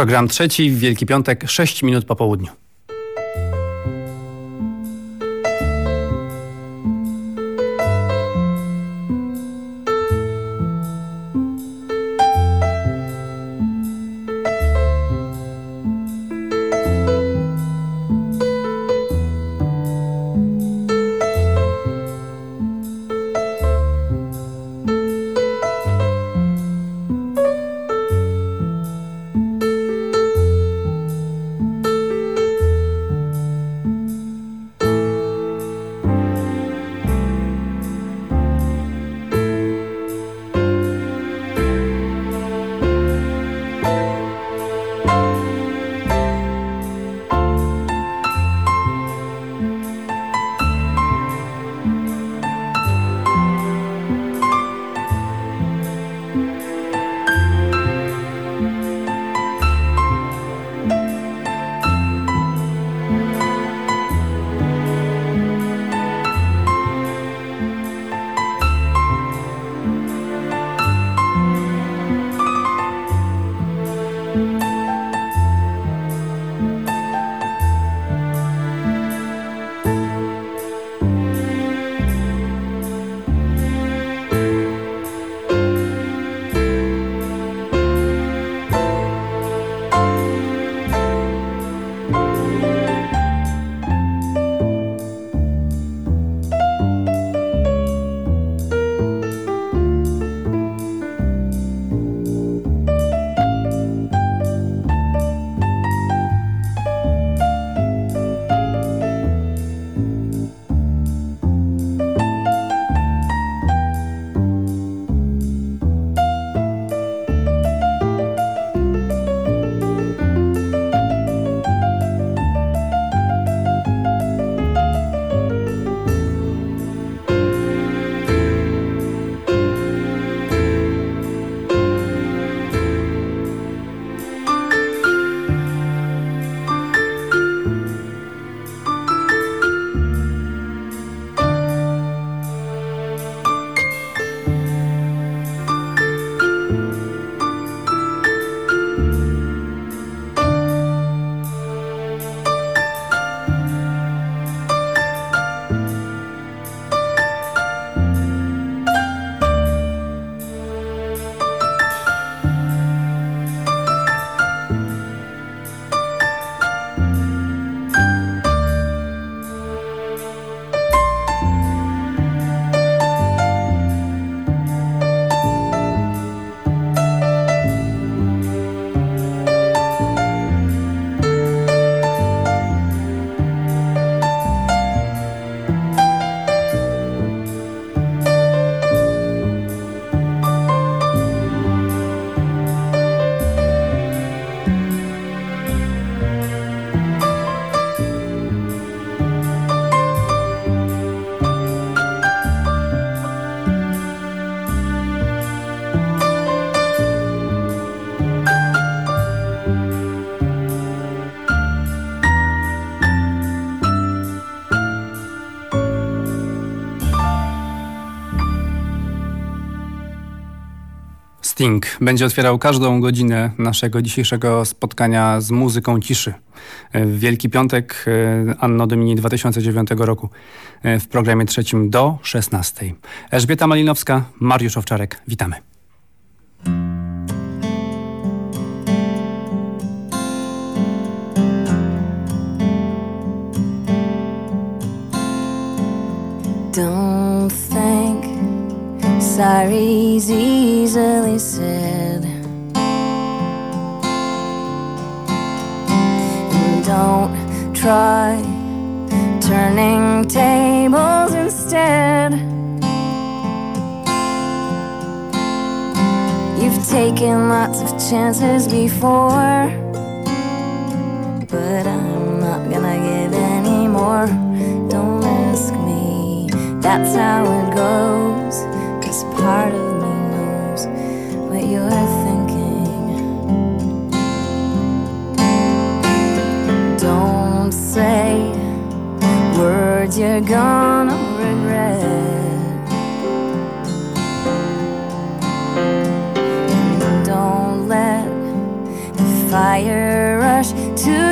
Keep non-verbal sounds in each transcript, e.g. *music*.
Program trzeci, Wielki Piątek, 6 minut po południu. Sting będzie otwierał każdą godzinę naszego dzisiejszego spotkania z muzyką ciszy. Wielki Piątek e, Anno Domini 2009 roku e, w programie trzecim do 16. Elżbieta Malinowska, Mariusz Owczarek, witamy. Don't think sorry's easily said. And don't try turning tables instead. You've taken lots of chances before, but I'm not gonna give any more. Don't ask me, that's how it goes part of me knows what you're thinking. Don't say words you're gonna regret. Don't let the fire rush to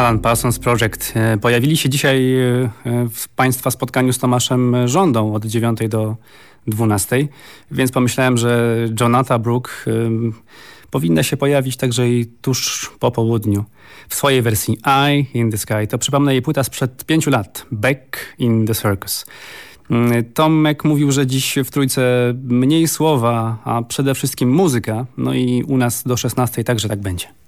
Alan Parsons Project. E, pojawili się dzisiaj e, e, w Państwa spotkaniu z Tomaszem Rządą od 9 do 12, więc pomyślałem, że Jonatha Brooke powinna się pojawić także i tuż po południu w swojej wersji I in the Sky. To przypomnę jej płyta sprzed pięciu lat, Back in the Circus. Mm, Tomek mówił, że dziś w Trójce mniej słowa, a przede wszystkim muzyka. No i u nas do 16 także tak będzie.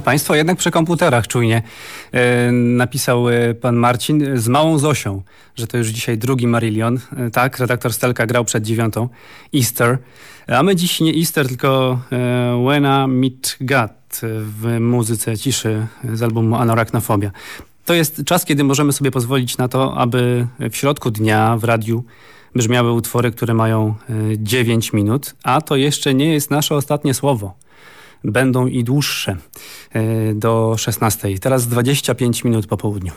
Państwo jednak przy komputerach czujnie. E, napisał e, pan Marcin z małą Zosią, że to już dzisiaj drugi Marillion. E, tak, redaktor Stelka grał przed dziewiątą. Easter. A my dziś nie Easter, tylko When I Meet God w muzyce ciszy z albumu Anoraknofobia. To jest czas, kiedy możemy sobie pozwolić na to, aby w środku dnia w radiu brzmiały utwory, które mają 9 minut, a to jeszcze nie jest nasze ostatnie słowo będą i dłuższe e, do 16. Teraz 25 minut po południu.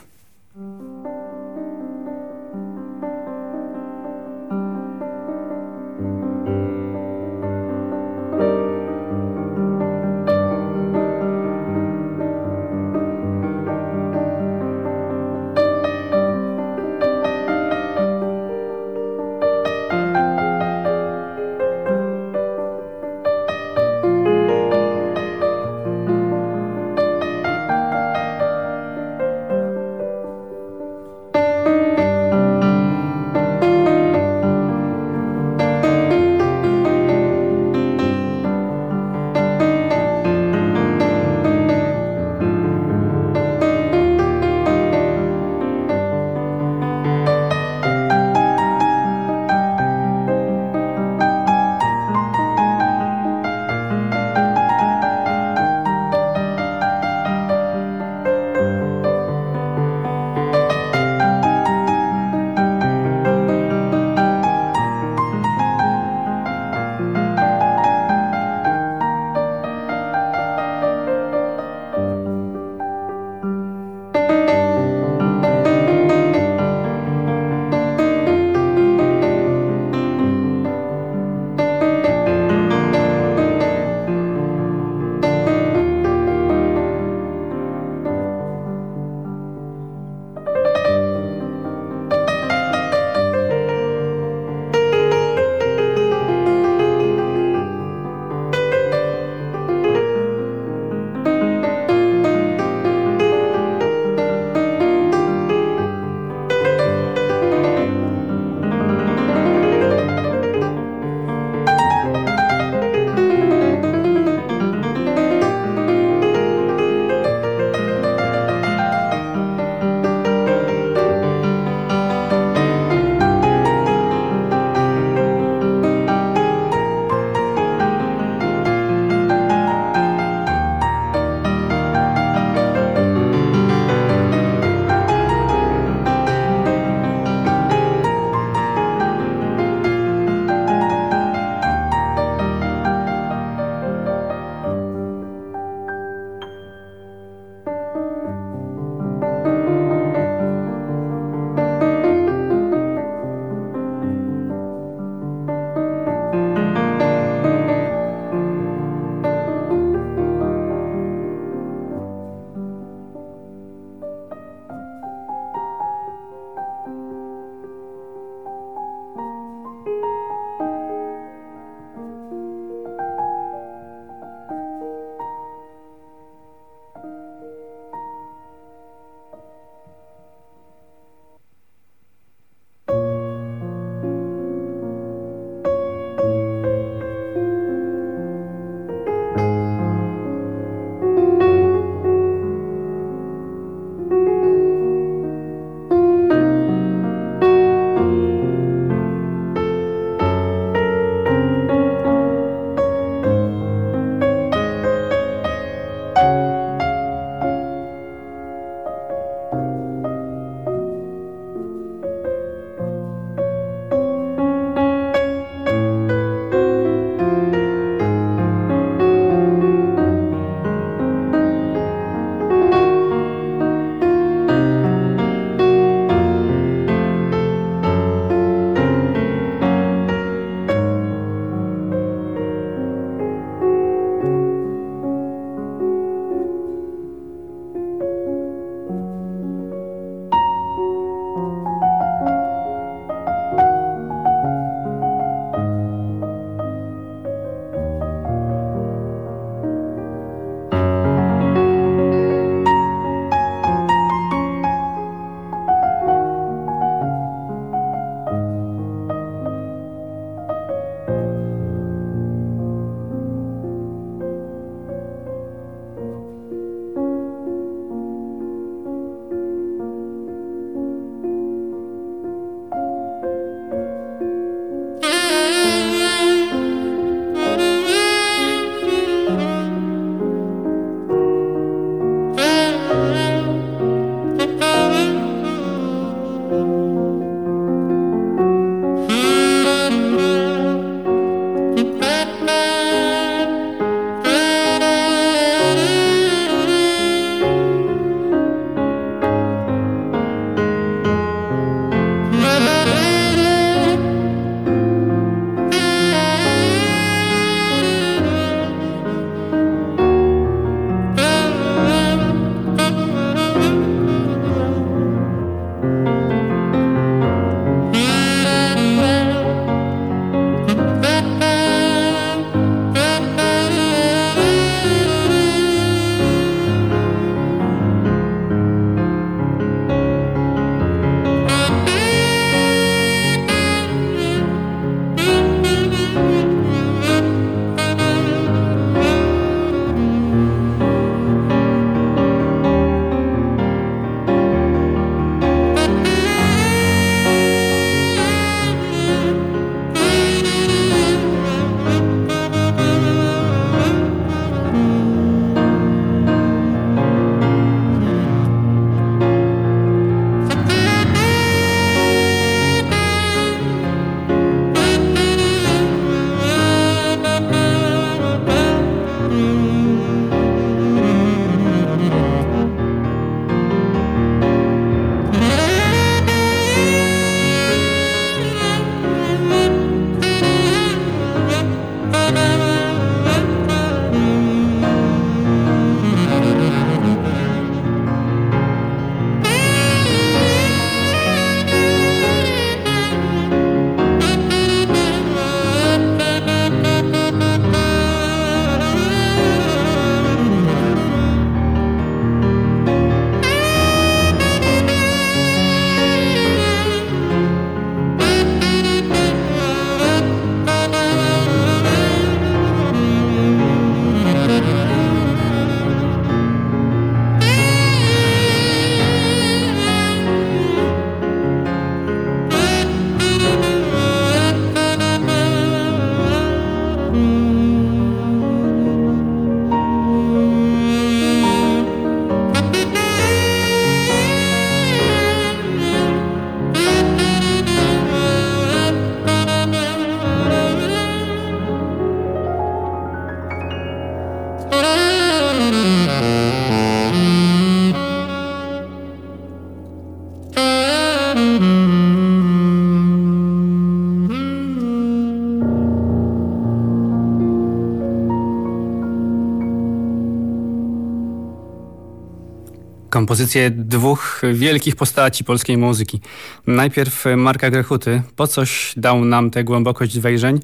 Kompozycję dwóch wielkich postaci polskiej muzyki. Najpierw Marka Grechuty, po coś dał nam tę głębokość wejrzeń,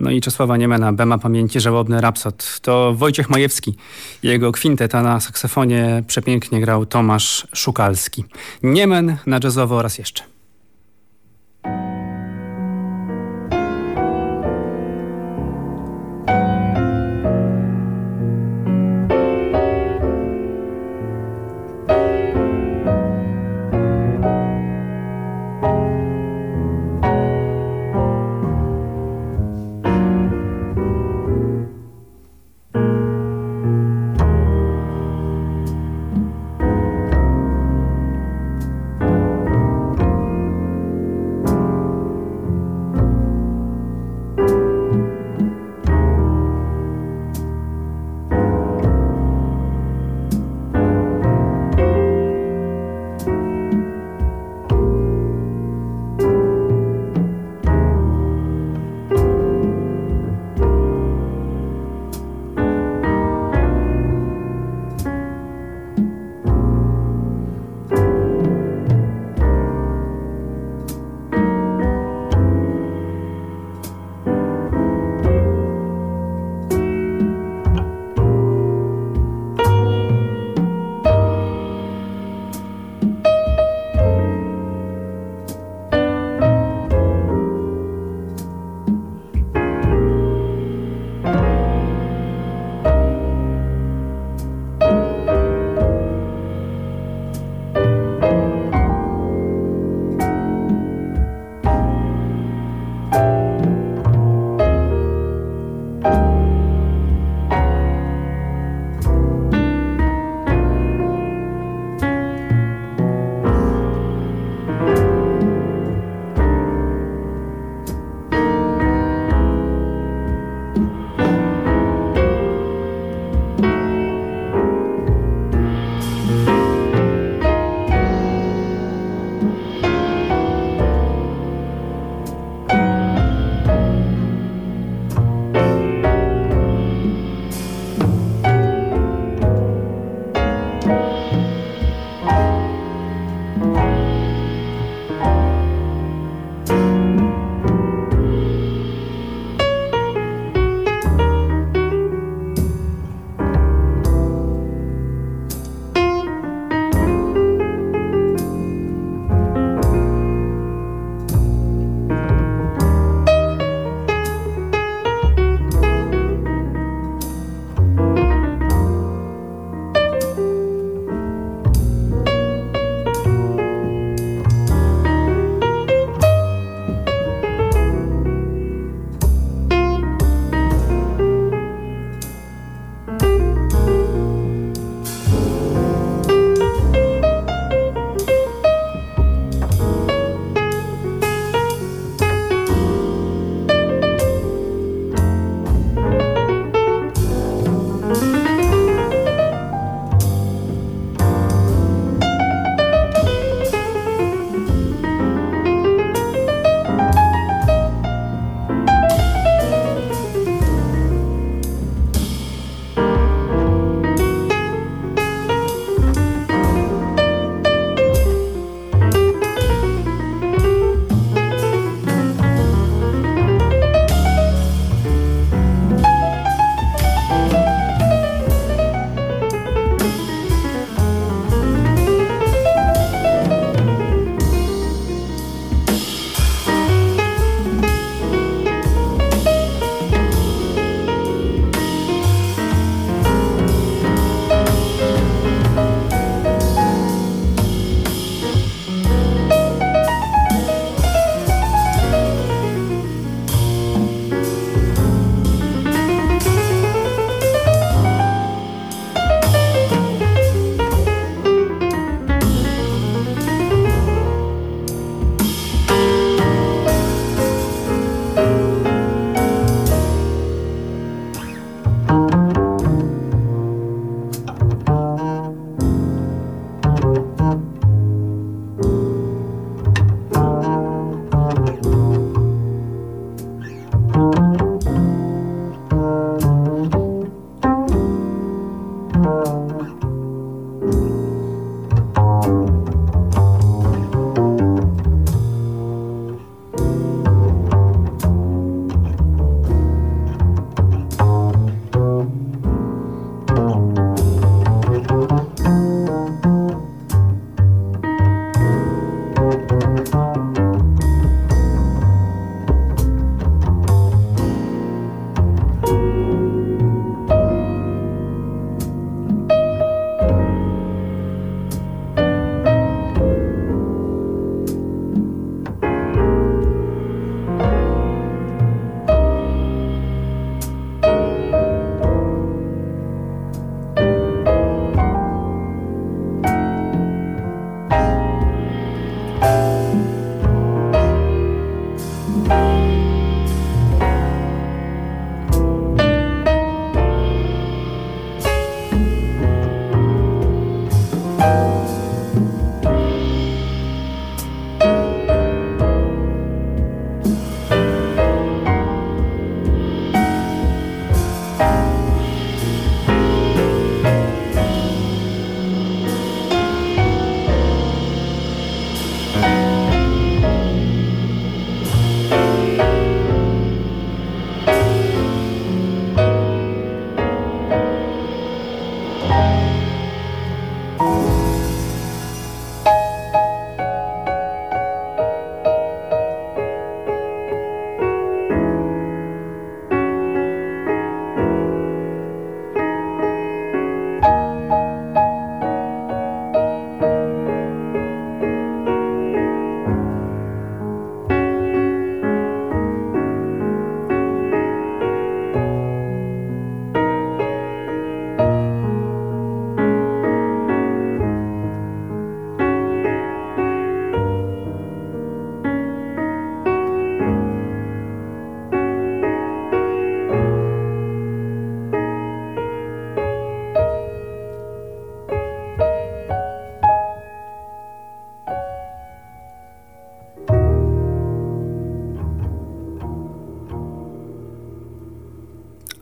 No i Czesława Niemena, Bema Pamięci, Żałobny Rapsod. To Wojciech Majewski. Jego kwinteta na saksofonie przepięknie grał Tomasz Szukalski. Niemen na jazzowo oraz jeszcze.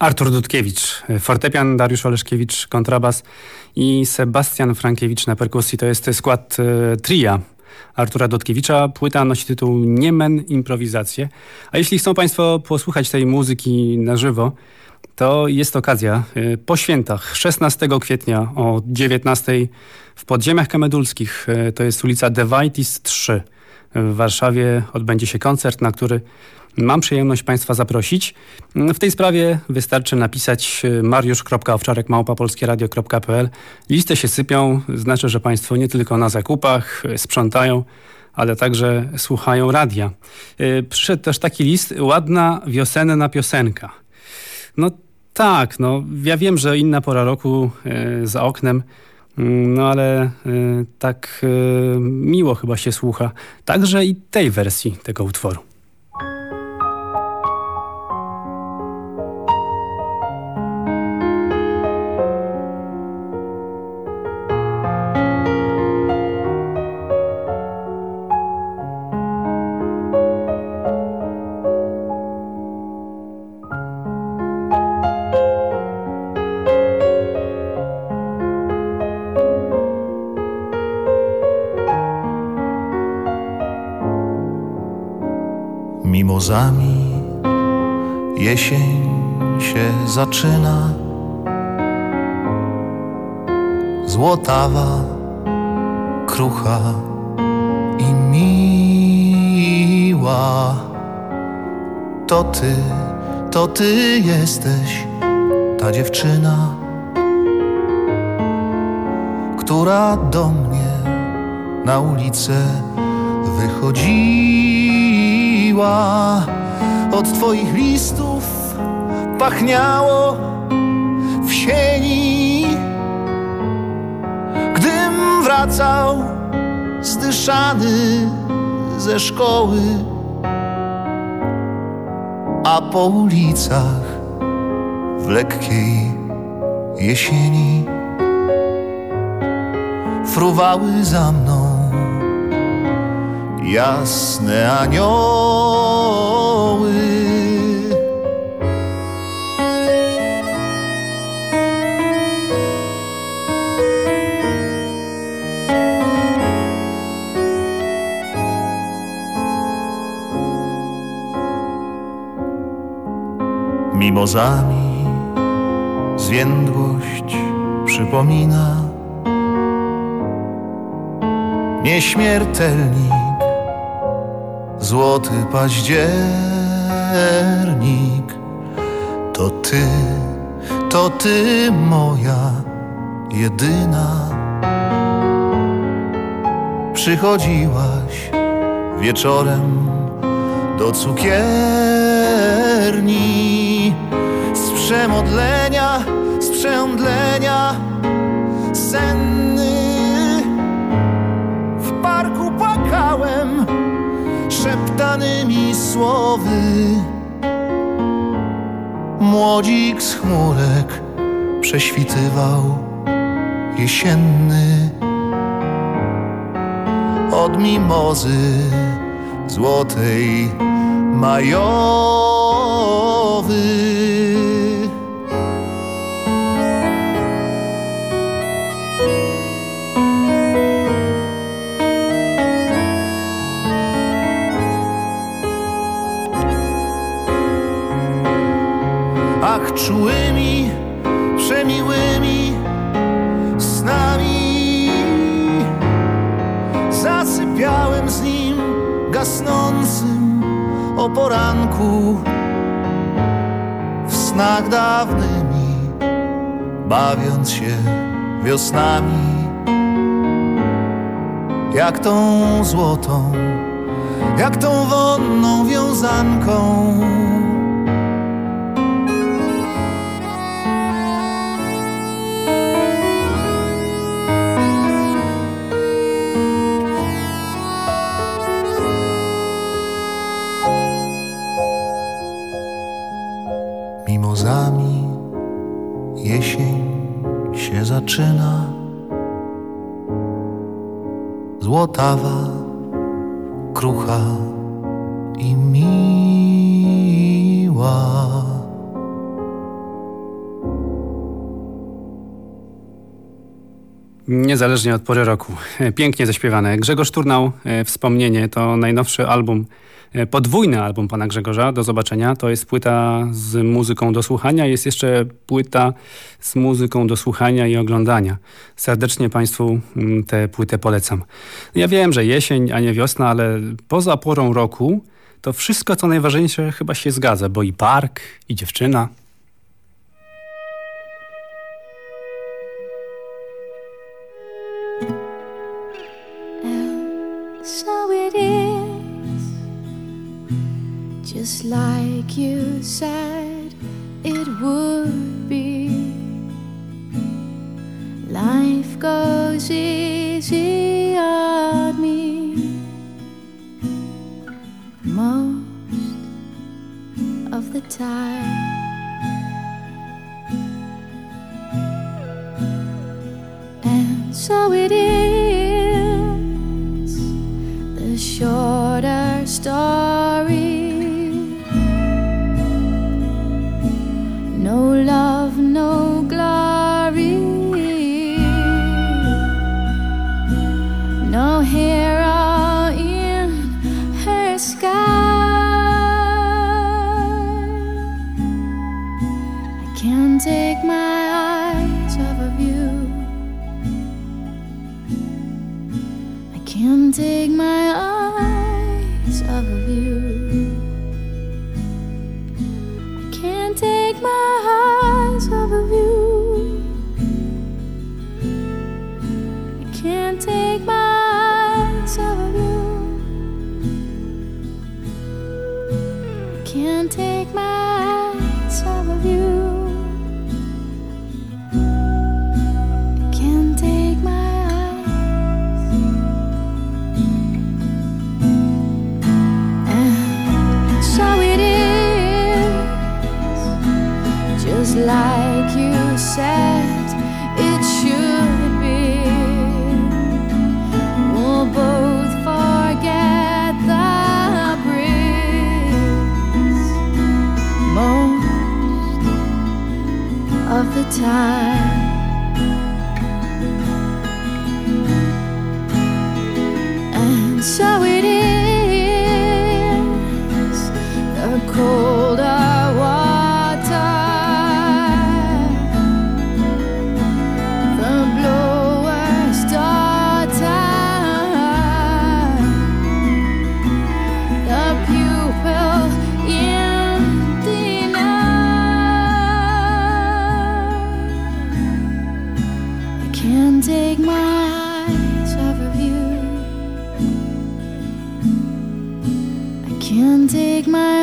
Artur Dudkiewicz, fortepian, Dariusz Oleszkiewicz, kontrabas i Sebastian Frankiewicz na perkusji. To jest skład e, tria Artura Dudkiewicza. Płyta nosi tytuł Niemen Improwizacje. A jeśli chcą Państwo posłuchać tej muzyki na żywo, to jest okazja e, po świętach 16 kwietnia o 19 w podziemiach kamedulskich. E, to jest ulica Devitis 3 w Warszawie. Odbędzie się koncert, na który mam przyjemność Państwa zaprosić. W tej sprawie wystarczy napisać e, mariusz.owczarek.małpapolskieradio.pl Listy się sypią, znaczy, że Państwo nie tylko na zakupach e, sprzątają, ale także słuchają radia. E, przyszedł też taki list, ładna wiosenna piosenka. No tak, no ja wiem, że inna pora roku za oknem, mm, no ale tak miło chyba się słucha. Także i tej wersji tego utworu. Mimozami jesień się zaczyna. Złotawa, krucha i miła. To ty, to ty jesteś ta dziewczyna, która do mnie na ulicę wychodzi od Twoich listów pachniało w sieni. Gdym wracał zdyszany ze szkoły, a po ulicach w lekkiej jesieni fruwały za mną jasne anioły. Mimozami zwiędłość przypomina nieśmiertelni złoty październik. To ty, to ty moja jedyna. Przychodziłaś wieczorem do cukierni przemodlenia, z przeomdlenia senny. W parku płakałem szeptanymi słowy. Młodzik z chmurek prześwitywał jesienny od mimozy złotej majowy. Bawiąc się wiosnami. Jak tą złotą, jak tą wonną wiązanką Potawa krucha i miła. Niezależnie od pory roku. Pięknie zaśpiewane. Grzegorz Turnał, e, Wspomnienie to najnowszy album podwójny album pana Grzegorza, do zobaczenia. To jest płyta z muzyką do słuchania, jest jeszcze płyta z muzyką do słuchania i oglądania. Serdecznie państwu mm, tę płytę polecam. Ja wiem, że jesień, a nie wiosna, ale poza porą roku to wszystko, co najważniejsze chyba się zgadza, bo i park, i dziewczyna. Just like you said it would be. Life goes easy on me most of the time. And so it is the shorter story. my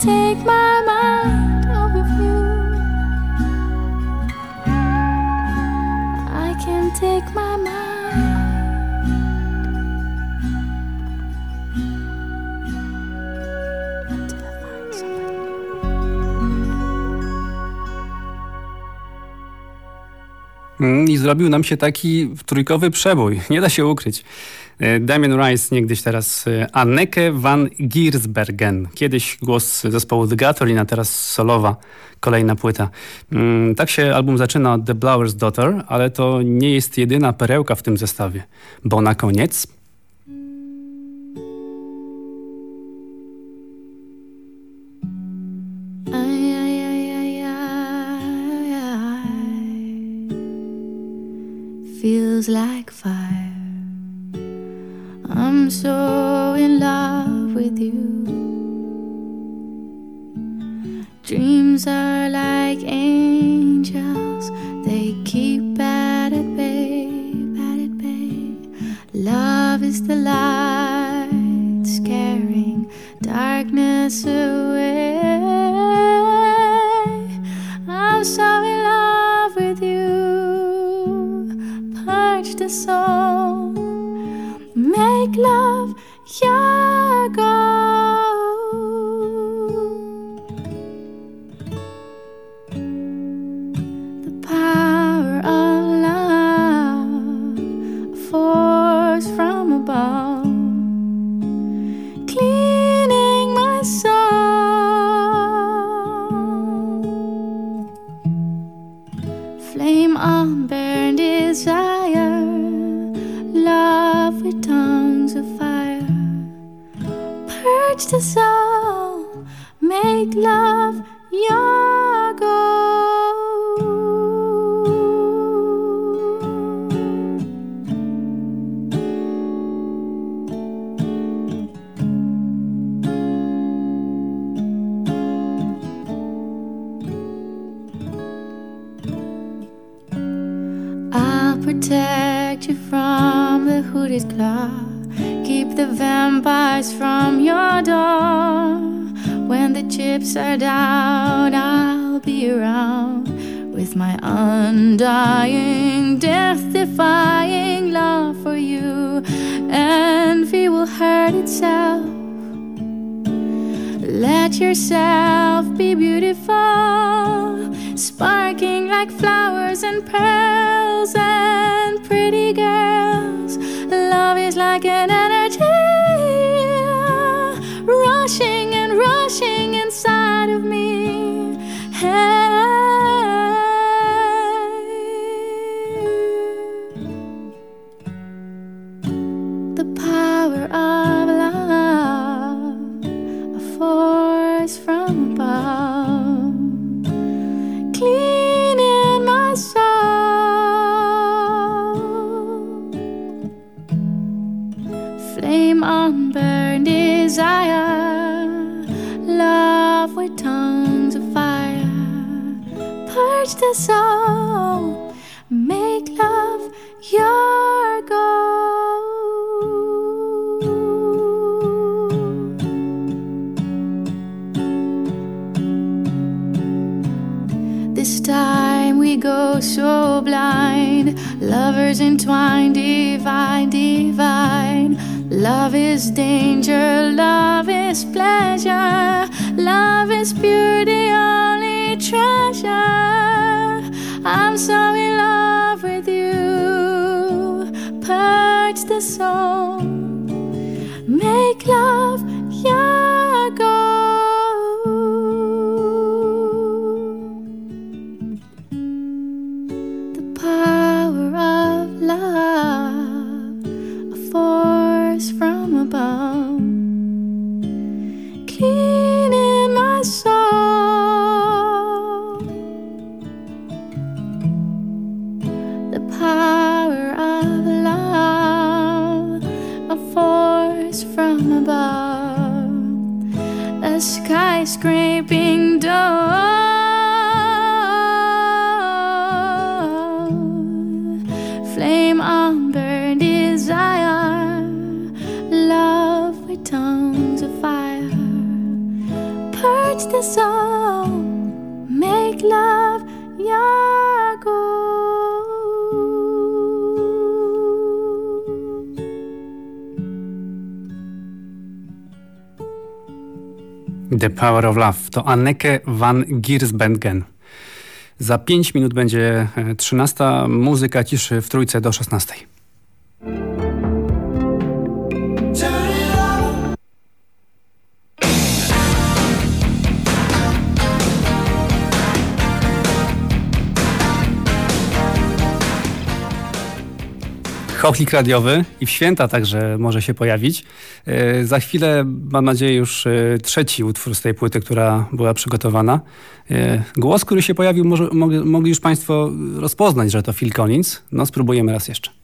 take my mind. I zrobił nam się taki trójkowy przebój, *laughs* nie da się ukryć. E, Damien Rice, niegdyś teraz e, Anneke van Giersbergen. Kiedyś głos zespołu The Gathering, teraz solowa, kolejna płyta. Mm, tak się album zaczyna The Blower's Daughter, ale to nie jest jedyna perełka w tym zestawie, bo na koniec feels like fire. I'm so in love with you. Dreams are like angels, they keep at it, babe, at it, babe. Love is the light, scaring darkness away. I'm so in love soul, make love your goal. The power of love, a force from above, Unburned desire, love with tongues of fire. Purge the soul, make love your goal. This time we go so blind, lovers entwined, divine. Love is danger, love is pleasure, love is beauty, only treasure. I'm so purge the soul, make love your goal. The Power of Love to Anneke van Giersbergen. Za 5 minut będzie 13. Muzyka ciszy w trójce do 16. Chochlik radiowy i w święta także może się pojawić. E, za chwilę, mam nadzieję, już e, trzeci utwór z tej płyty, która była przygotowana. E, głos, który się pojawił, może, mogli już Państwo rozpoznać, że to Phil Collins. No spróbujemy raz jeszcze.